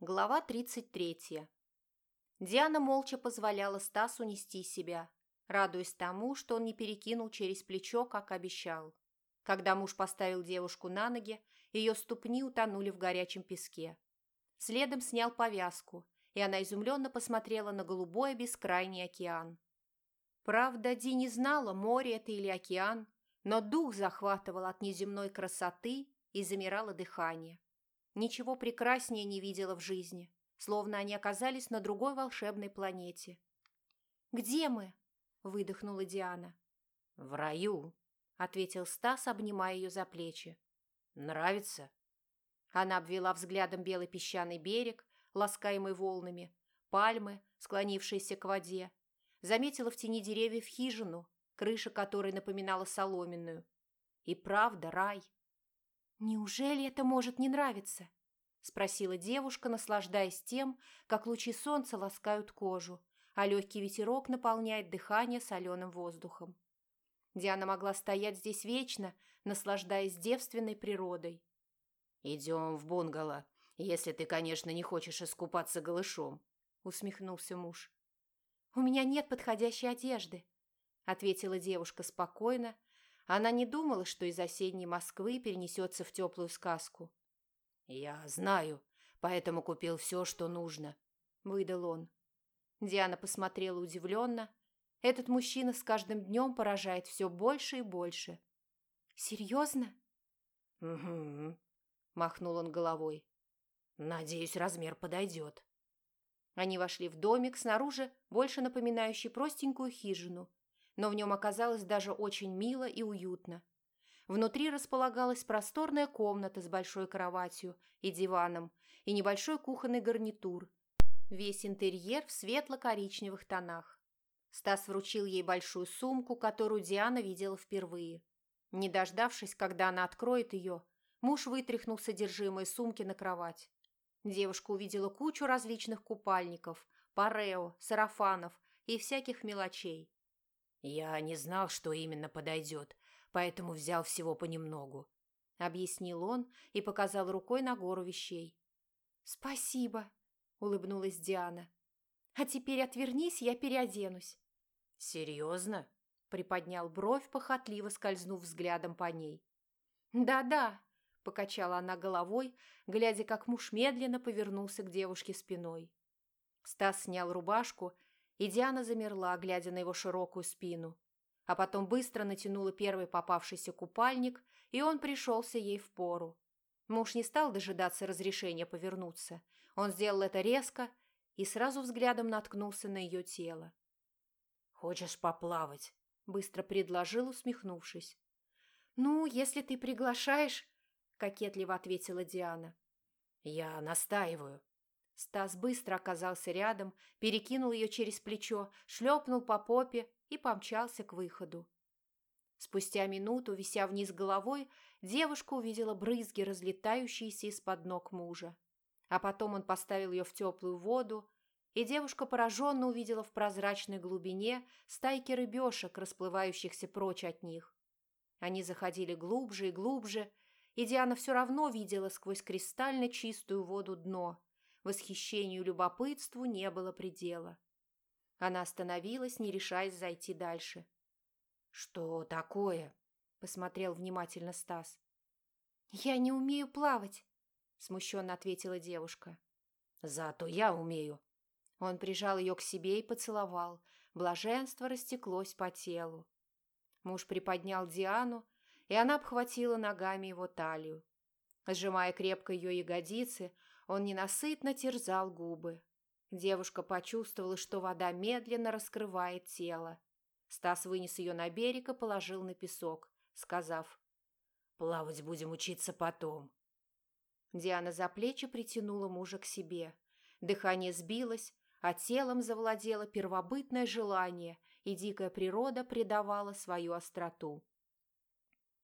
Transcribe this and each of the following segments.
Глава 33. Диана молча позволяла Стасу нести себя, радуясь тому, что он не перекинул через плечо, как обещал. Когда муж поставил девушку на ноги, ее ступни утонули в горячем песке. Следом снял повязку, и она изумленно посмотрела на голубой бескрайний океан. Правда, Ди не знала, море это или океан, но дух захватывал от неземной красоты и замирало дыхание. Ничего прекраснее не видела в жизни, словно они оказались на другой волшебной планете. «Где мы?» – выдохнула Диана. «В раю», – ответил Стас, обнимая ее за плечи. «Нравится?» Она обвела взглядом белый песчаный берег, ласкаемый волнами, пальмы, склонившиеся к воде, заметила в тени деревьев хижину, крыша которой напоминала соломенную. И правда рай. «Неужели это может не нравиться?» – спросила девушка, наслаждаясь тем, как лучи солнца ласкают кожу, а легкий ветерок наполняет дыхание соленым воздухом. Диана могла стоять здесь вечно, наслаждаясь девственной природой. «Идем в бунгало, если ты, конечно, не хочешь искупаться голышом», – усмехнулся муж. «У меня нет подходящей одежды», – ответила девушка спокойно, она не думала, что из осенней Москвы перенесется в теплую сказку. «Я знаю, поэтому купил все, что нужно», — выдал он. Диана посмотрела удивленно. Этот мужчина с каждым днем поражает все больше и больше. «Серьезно?» «Угу», — махнул он головой. «Надеюсь, размер подойдет». Они вошли в домик, снаружи больше напоминающий простенькую хижину, но в нем оказалось даже очень мило и уютно. Внутри располагалась просторная комната с большой кроватью и диваном и небольшой кухонный гарнитур. Весь интерьер в светло-коричневых тонах. Стас вручил ей большую сумку, которую Диана видела впервые. Не дождавшись, когда она откроет ее, муж вытряхнул содержимое сумки на кровать. Девушка увидела кучу различных купальников, парео, сарафанов и всяких мелочей. «Я не знал, что именно подойдет, поэтому взял всего понемногу», — объяснил он и показал рукой на гору вещей. «Спасибо», — улыбнулась Диана. «А теперь отвернись, я переоденусь». «Серьезно?» — приподнял бровь, похотливо скользнув взглядом по ней. «Да-да», — покачала она головой, глядя, как муж медленно повернулся к девушке спиной. Стас снял рубашку и Диана замерла, глядя на его широкую спину. А потом быстро натянула первый попавшийся купальник, и он пришелся ей в пору. Муж не стал дожидаться разрешения повернуться. Он сделал это резко и сразу взглядом наткнулся на ее тело. «Хочешь поплавать?» – быстро предложил, усмехнувшись. «Ну, если ты приглашаешь...» – кокетливо ответила Диана. «Я настаиваю», Стас быстро оказался рядом, перекинул ее через плечо, шлепнул по попе и помчался к выходу. Спустя минуту, вися вниз головой, девушка увидела брызги, разлетающиеся из-под ног мужа. А потом он поставил ее в теплую воду, и девушка пораженно увидела в прозрачной глубине стайки рыбешек, расплывающихся прочь от них. Они заходили глубже и глубже, и Диана все равно видела сквозь кристально чистую воду дно – Восхищению и любопытству не было предела. Она остановилась, не решаясь зайти дальше. «Что такое?» – посмотрел внимательно Стас. «Я не умею плавать», – смущенно ответила девушка. «Зато я умею». Он прижал ее к себе и поцеловал. Блаженство растеклось по телу. Муж приподнял Диану, и она обхватила ногами его талию. Сжимая крепко ее ягодицы, он ненасытно терзал губы. Девушка почувствовала, что вода медленно раскрывает тело. Стас вынес ее на берег и положил на песок, сказав «Плавать будем учиться потом». Диана за плечи притянула мужа к себе. Дыхание сбилось, а телом завладело первобытное желание, и дикая природа придавала свою остроту.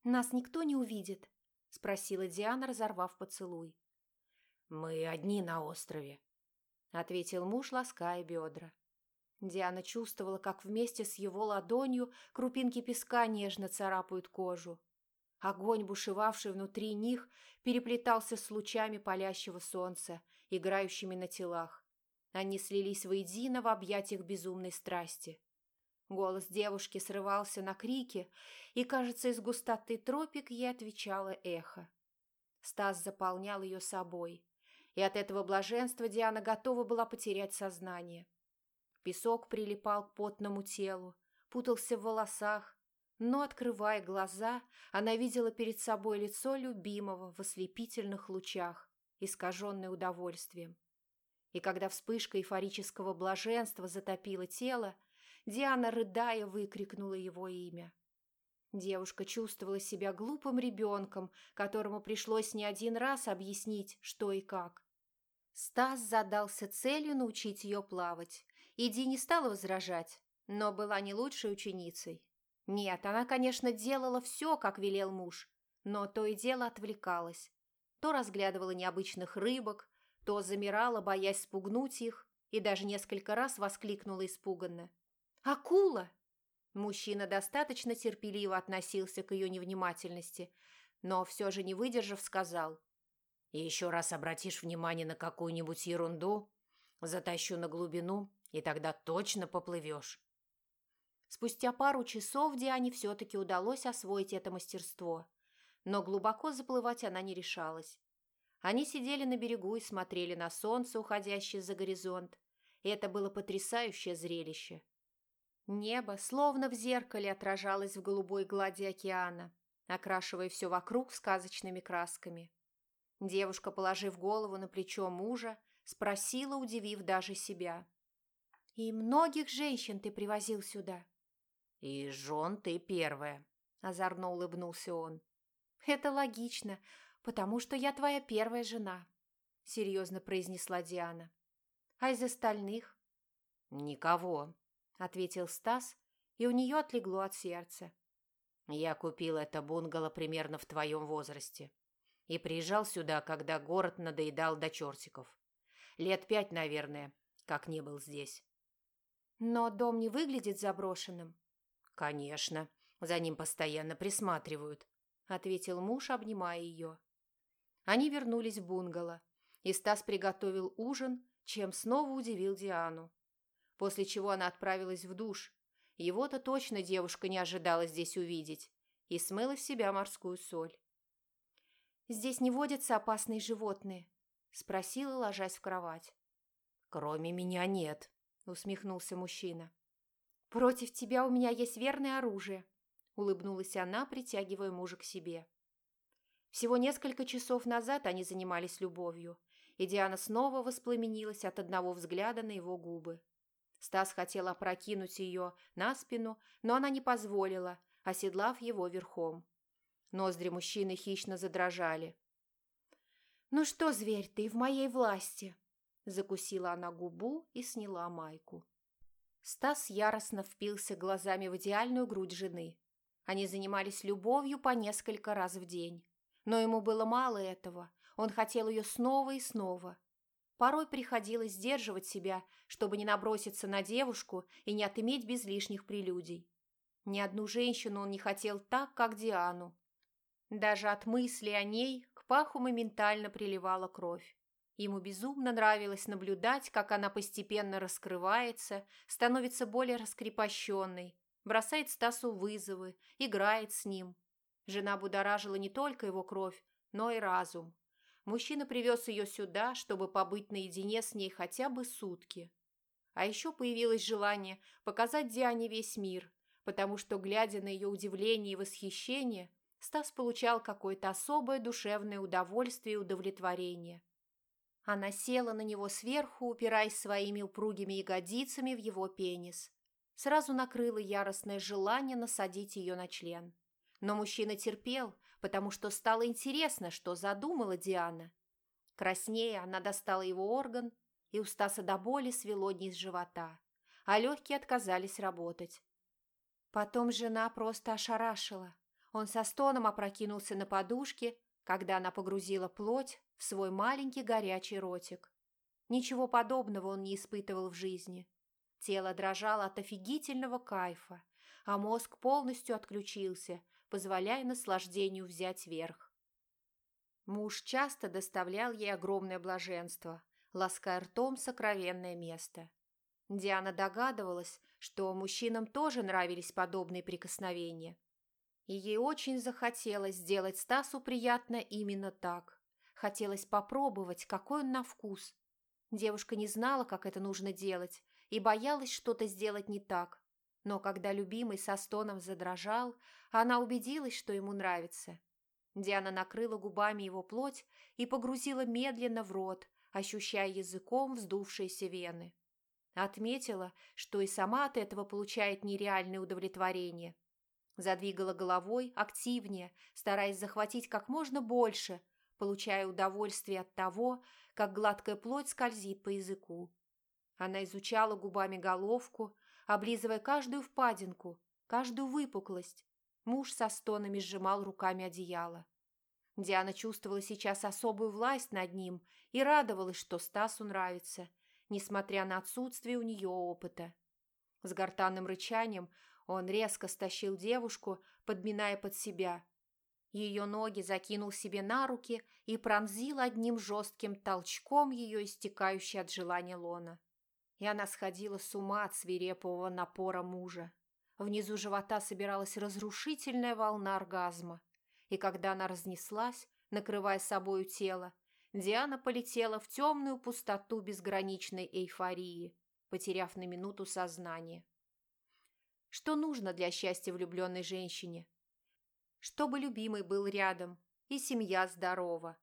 «Нас никто не увидит?» – спросила Диана, разорвав поцелуй. «Мы одни на острове», — ответил муж, лаская бедра. Диана чувствовала, как вместе с его ладонью крупинки песка нежно царапают кожу. Огонь, бушевавший внутри них, переплетался с лучами палящего солнца, играющими на телах. Они слились воедино в объятиях безумной страсти. Голос девушки срывался на крики, и, кажется, из густоты тропик ей отвечало эхо. Стас заполнял ее собой, и от этого блаженства Диана готова была потерять сознание. Песок прилипал к потному телу, путался в волосах, но, открывая глаза, она видела перед собой лицо любимого в ослепительных лучах, искаженное удовольствием. И когда вспышка эйфорического блаженства затопила тело, Диана, рыдая, выкрикнула его имя. Девушка чувствовала себя глупым ребенком, которому пришлось не один раз объяснить, что и как. Стас задался целью научить ее плавать, и Ди не стала возражать, но была не лучшей ученицей. Нет, она, конечно, делала все, как велел муж, но то и дело отвлекалась. То разглядывала необычных рыбок, то замирала, боясь спугнуть их, и даже несколько раз воскликнула испуганно. «Акула!» Мужчина достаточно терпеливо относился к ее невнимательности, но все же не выдержав, сказал. «И еще раз обратишь внимание на какую-нибудь ерунду, затащу на глубину, и тогда точно поплывешь». Спустя пару часов Диане все-таки удалось освоить это мастерство, но глубоко заплывать она не решалась. Они сидели на берегу и смотрели на солнце, уходящее за горизонт, и это было потрясающее зрелище. Небо, словно в зеркале, отражалось в голубой глади океана, окрашивая все вокруг сказочными красками. Девушка, положив голову на плечо мужа, спросила, удивив даже себя. «И многих женщин ты привозил сюда?» «И жен ты первая», – озорно улыбнулся он. «Это логично, потому что я твоя первая жена», – серьезно произнесла Диана. «А из остальных?» «Никого», – ответил Стас, и у нее отлегло от сердца. «Я купил это бунгало примерно в твоем возрасте и приезжал сюда, когда город надоедал до чертиков. Лет пять, наверное, как не был здесь». «Но дом не выглядит заброшенным», «Конечно, за ним постоянно присматривают», – ответил муж, обнимая ее. Они вернулись в бунгало, и Стас приготовил ужин, чем снова удивил Диану. После чего она отправилась в душ. Его-то точно девушка не ожидала здесь увидеть и смыла с себя морскую соль. «Здесь не водятся опасные животные?» – спросила, ложась в кровать. «Кроме меня нет», – усмехнулся мужчина. «Против тебя у меня есть верное оружие», – улыбнулась она, притягивая мужа к себе. Всего несколько часов назад они занимались любовью, и Диана снова воспламенилась от одного взгляда на его губы. Стас хотел опрокинуть ее на спину, но она не позволила, оседлав его верхом. Ноздри мужчины хищно задрожали. «Ну что, зверь, ты в моей власти!» Закусила она губу и сняла майку. Стас яростно впился глазами в идеальную грудь жены. Они занимались любовью по несколько раз в день. Но ему было мало этого. Он хотел ее снова и снова. Порой приходилось сдерживать себя, чтобы не наброситься на девушку и не отыметь без лишних прелюдий. Ни одну женщину он не хотел так, как Диану. Даже от мысли о ней к паху моментально приливала кровь. Ему безумно нравилось наблюдать, как она постепенно раскрывается, становится более раскрепощенной, бросает Стасу вызовы, играет с ним. Жена будоражила не только его кровь, но и разум. Мужчина привез ее сюда, чтобы побыть наедине с ней хотя бы сутки. А еще появилось желание показать Диане весь мир, потому что, глядя на ее удивление и восхищение, Стас получал какое-то особое душевное удовольствие и удовлетворение – она села на него сверху, упираясь своими упругими ягодицами в его пенис. Сразу накрыло яростное желание насадить ее на член. Но мужчина терпел, потому что стало интересно, что задумала Диана. Краснее она достала его орган, и у Стаса до боли свело низ живота, а легкие отказались работать. Потом жена просто ошарашила. Он со стоном опрокинулся на подушке, когда она погрузила плоть в свой маленький горячий ротик. Ничего подобного он не испытывал в жизни. Тело дрожало от офигительного кайфа, а мозг полностью отключился, позволяя наслаждению взять верх. Муж часто доставлял ей огромное блаженство, лаская ртом сокровенное место. Диана догадывалась, что мужчинам тоже нравились подобные прикосновения. И ей очень захотелось сделать Стасу приятно именно так. Хотелось попробовать, какой он на вкус. Девушка не знала, как это нужно делать, и боялась что-то сделать не так. Но когда любимый со стоном задрожал, она убедилась, что ему нравится. Диана накрыла губами его плоть и погрузила медленно в рот, ощущая языком вздувшиеся вены. Отметила, что и сама от этого получает нереальное удовлетворение. Задвигала головой активнее, стараясь захватить как можно больше, получая удовольствие от того, как гладкая плоть скользит по языку. Она изучала губами головку, облизывая каждую впадинку, каждую выпуклость. Муж со стонами сжимал руками одеяло. Диана чувствовала сейчас особую власть над ним и радовалась, что Стасу нравится, несмотря на отсутствие у нее опыта. С гортанным рычанием он резко стащил девушку, подминая под себя. Ее ноги закинул себе на руки и пронзил одним жестким толчком ее истекающей от желания лона. И она сходила с ума от свирепого напора мужа. Внизу живота собиралась разрушительная волна оргазма. И когда она разнеслась, накрывая собою тело, Диана полетела в темную пустоту безграничной эйфории, потеряв на минуту сознание. Что нужно для счастья влюбленной женщине? Чтобы любимый был рядом и семья здорова.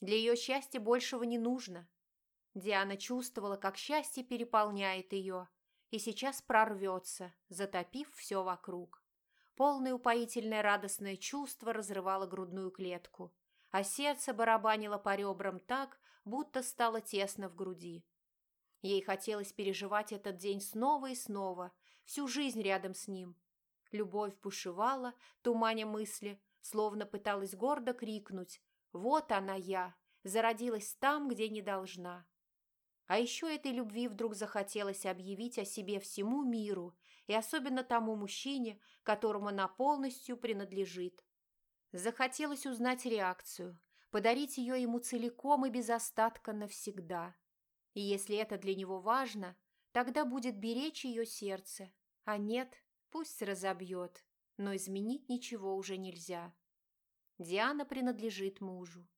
Для ее счастья большего не нужно. Диана чувствовала, как счастье переполняет ее, и сейчас прорвется, затопив все вокруг. Полное упоительное радостное чувство разрывало грудную клетку, а сердце барабанило по ребрам так, будто стало тесно в груди. Ей хотелось переживать этот день снова и снова, всю жизнь рядом с ним. Любовь бушевала, туманя мысли, словно пыталась гордо крикнуть «Вот она я!» зародилась там, где не должна. А еще этой любви вдруг захотелось объявить о себе всему миру и особенно тому мужчине, которому она полностью принадлежит. Захотелось узнать реакцию, подарить ее ему целиком и без остатка навсегда. И если это для него важно, тогда будет беречь ее сердце, а нет, пусть разобьет, но изменить ничего уже нельзя. Диана принадлежит мужу.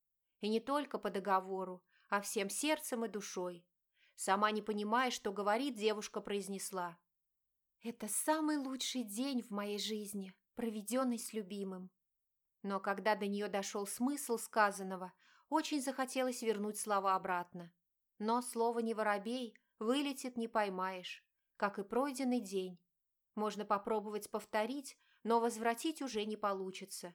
И не только по договору, а всем сердцем и душой. Сама не понимая, что говорит, девушка произнесла. «Это самый лучший день в моей жизни, проведенный с любимым». Но когда до нее дошел смысл сказанного, очень захотелось вернуть слова обратно. Но слово «не воробей» вылетит не поймаешь, как и пройденный день. Можно попробовать повторить, но возвратить уже не получится.